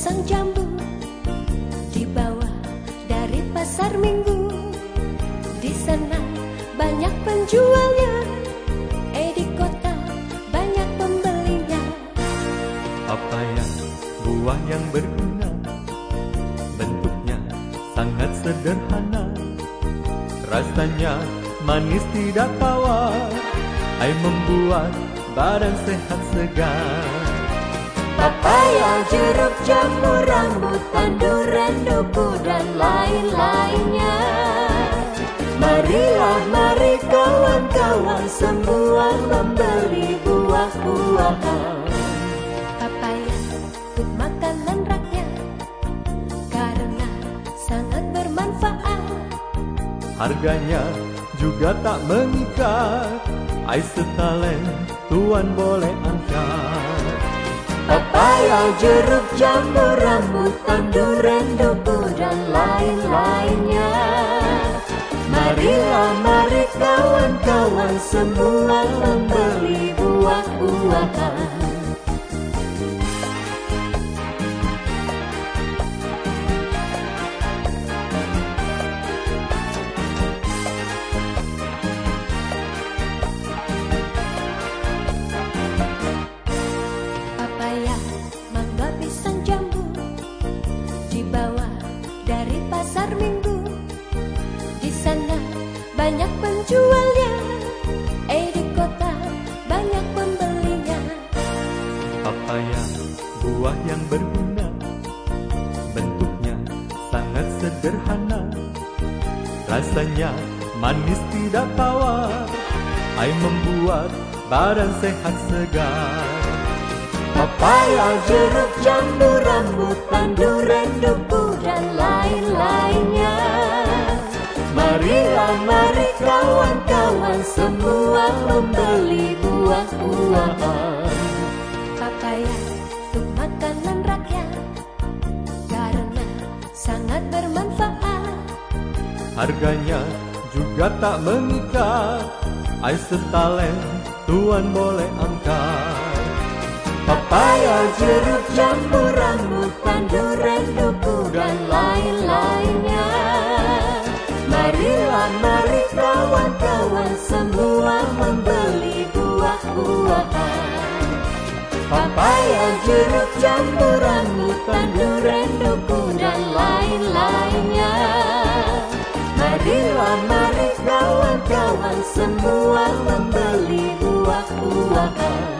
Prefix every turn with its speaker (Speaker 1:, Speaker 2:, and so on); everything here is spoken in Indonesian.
Speaker 1: pisang jambu Dibawa dari pasar minggu. Di sana banyak penjualnya Eh di kota banyak pembelinya.
Speaker 2: Apa yang buah yang berguna? Bentuknya sangat sederhana. Rasanya manis tidak tawar. Hai membuat badan sehat segar
Speaker 1: Papaya, jeruk, jamur, rambutan, durian, duku, dan lain-lainnya. Marilah, mari kawan-kawan semua membeli buah-buahan Papaya makanan rakyat Karena sangat bermanfaat.
Speaker 2: Harganya juga tak mengikat. Ais setalen tuan boleh angkat
Speaker 1: Papaya, jeruk, jamur, rambutan, durian, duku, dan lain-lainnya. Marilah, mari kawan-kawan semua membeli buah-buahan banyak penjualnya Eh di kota banyak pembelinya.
Speaker 2: Papaya buah yang berguna? Bentuknya sangat sederhana. Rasanya manis tidak tawar. Hai membuat badan sehat segar.
Speaker 1: Papaya, jeruk, jambu, rambutan, durian, Marilah, mari kawan-kawan semua membeli buah-buahan. Papaya untuk makanan rakyat Karena sangat bermanfaat.
Speaker 2: Harganya juga tak mengikat Ais setalen tuan boleh angkat.
Speaker 1: Papaya, jeruk, jambu, rambutan, durian, duku, dan lain-lainnya rambutan, durian, duku, dan lain-lainnya. Marilah, mari kawan-kawan semua membeli buah-buahan